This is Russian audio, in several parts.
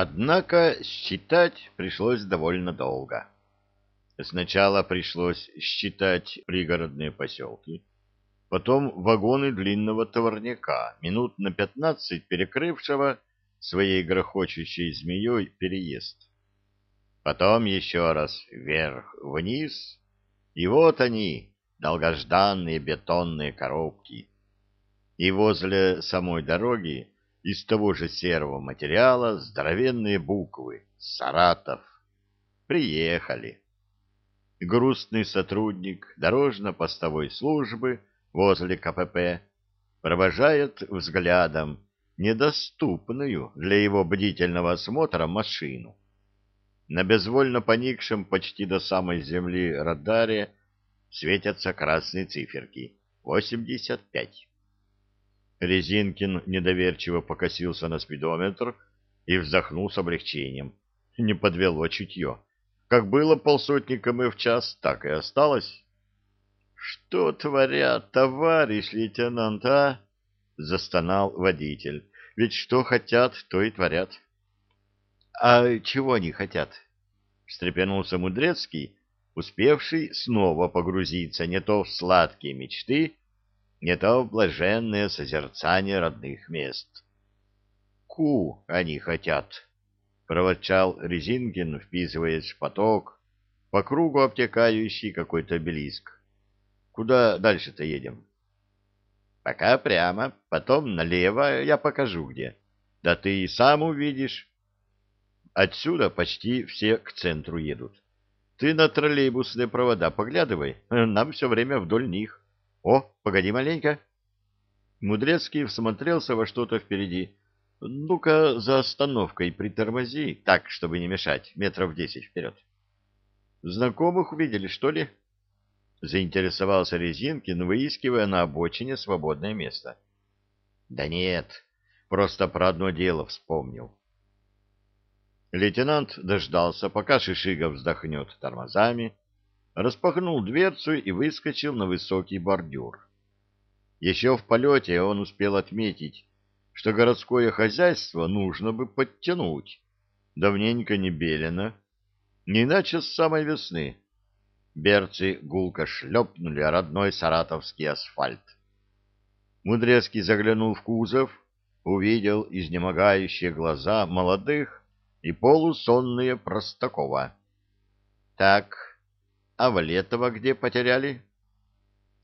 Однако считать пришлось довольно долго. Сначала пришлось считать пригородные поселки, потом вагоны длинного товарняка, минут на пятнадцать перекрывшего своей грохочущей змеей переезд. Потом еще раз вверх-вниз, и вот они, долгожданные бетонные коробки. И возле самой дороги из того же серого материала здоровенные буквы «Саратов». Приехали. Грустный сотрудник дорожно-постовой службы возле КПП провожает взглядом недоступную для его бдительного осмотра машину. На безвольно поникшем почти до самой земли радаре светятся красные циферки — 85. Резинкин недоверчиво покосился на спидометр и вздохнул с облегчением. Не подвело чутье. Как было полсотни км в час, так и осталось. — Что творят, товарищ лейтенант, а? — застонал водитель. — Ведь что хотят, то и творят. — А чего они хотят? — встрепенулся Мудрецкий, успевший снова погрузиться не то в сладкие мечты, не то блаженное созерцание родных мест. «Ку они хотят!» — проворчал Резинкин, вписываясь в поток, по кругу обтекающий какой-то обелиск. «Куда дальше-то едем?» «Пока прямо, потом налево, я покажу где. Да ты и сам увидишь. Отсюда почти все к центру едут. Ты на троллейбусные провода поглядывай, нам все время вдоль них». О, погоди маленько. Мудрецкий всмотрелся во что-то впереди. Ну-ка, за остановкой притормози, так, чтобы не мешать, метров десять вперед. Знакомых увидели, что ли? Заинтересовался Резинкин, выискивая на обочине свободное место. Да нет, просто про одно дело вспомнил. Лейтенант дождался, пока Шишигов вздохнет тормозами, распахнул дверцу и выскочил на высокий бордюр. Еще в полете он успел отметить, что городское хозяйство нужно бы подтянуть. Давненько не белено, не иначе с самой весны. Берцы гулко шлепнули о родной саратовский асфальт. Мудрецкий заглянул в кузов, увидел изнемогающие глаза молодых и полусонные Простакова. Так, а Валетова где потеряли?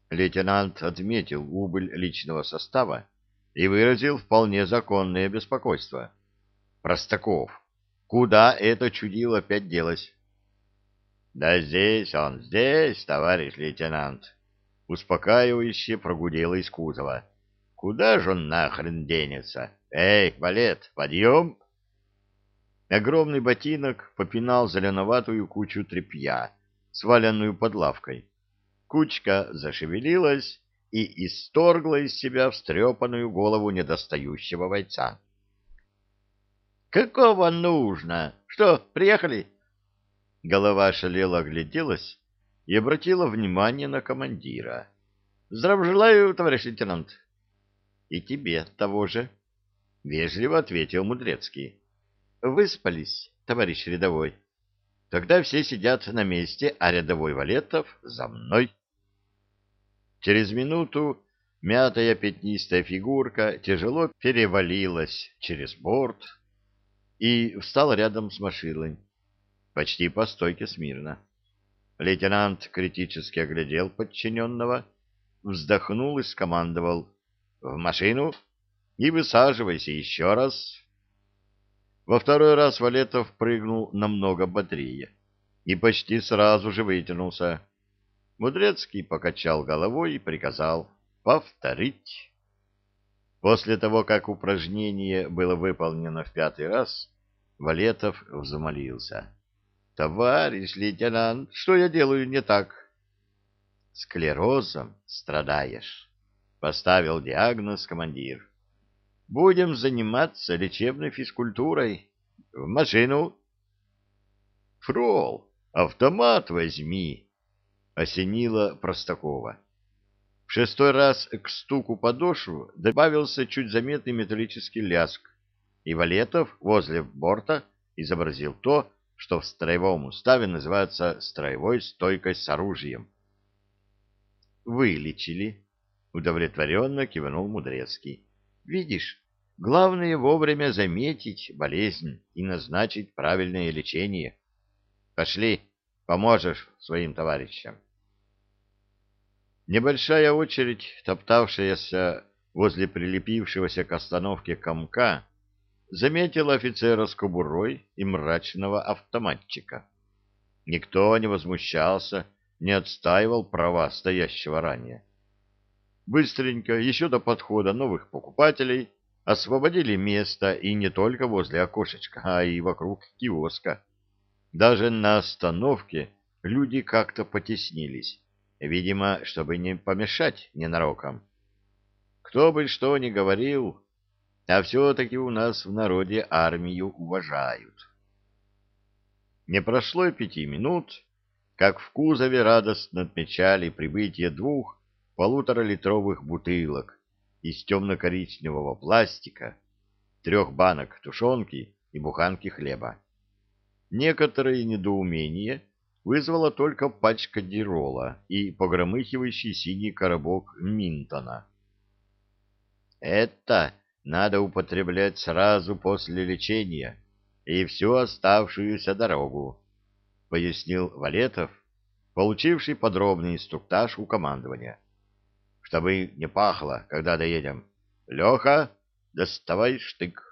Лейтенант отметил убыль личного состава и выразил вполне законное беспокойство. Простаков, куда это чудило опять делось? Да здесь он, здесь, товарищ лейтенант, успокаивающе прогудело из кузова. Куда же он нахрен денется? Эй, валет, подъем! Огромный ботинок попинал зеленоватую кучу тряпья — сваленную под лавкой. Кучка зашевелилась и исторгла из себя встрепанную голову недостающего бойца. «Какого нужно? Что, приехали?» Голова шалела огляделась и обратила внимание на командира. «Здравия желаю, товарищ лейтенант!» «И тебе того же!» — вежливо ответил Мудрецкий. «Выспались, товарищ рядовой?» Тогда все сидят на месте, а рядовой Валетов за мной. Через минуту мятая пятнистая фигурка тяжело перевалилась через борт и встала рядом с машиной, почти по стойке смирно. Лейтенант критически оглядел подчиненного, вздохнул и скомандовал «В машину!» и высаживайся еще раз во второй раз Валетов прыгнул намного бодрее и почти сразу же вытянулся. Мудрецкий покачал головой и приказал повторить. После того, как упражнение было выполнено в пятый раз, Валетов взмолился. — Товарищ лейтенант, что я делаю не так? — Склерозом страдаешь, — поставил диагноз командир. — Будем заниматься лечебной физкультурой. В машину. Фрол, автомат возьми, осенила Простакова. В шестой раз к стуку подошву добавился чуть заметный металлический лязг, и Валетов возле борта изобразил то, что в строевом уставе называется строевой стойкой с оружием. «Вылечили», — удовлетворенно кивнул Мудрецкий. Видишь, главное вовремя заметить болезнь и назначить правильное лечение. Пошли, поможешь своим товарищам. Небольшая очередь, топтавшаяся возле прилепившегося к остановке комка, заметила офицера с кобурой и мрачного автоматчика. Никто не возмущался, не отстаивал права стоящего ранее быстренько, еще до подхода новых покупателей, освободили место и не только возле окошечка, а и вокруг киоска. Даже на остановке люди как-то потеснились, видимо, чтобы не помешать ненарокам. Кто бы что ни говорил, а все-таки у нас в народе армию уважают. Не прошло и пяти минут, как в кузове радостно отмечали прибытие двух полуторалитровых бутылок из темно-коричневого пластика, трех банок тушенки и буханки хлеба. Некоторое недоумение вызвала только пачка дирола и погромыхивающий синий коробок Минтона. «Это надо употреблять сразу после лечения и всю оставшуюся дорогу», — пояснил Валетов, получивший подробный инструктаж у командования чтобы не пахло, когда доедем. Леха, доставай штык.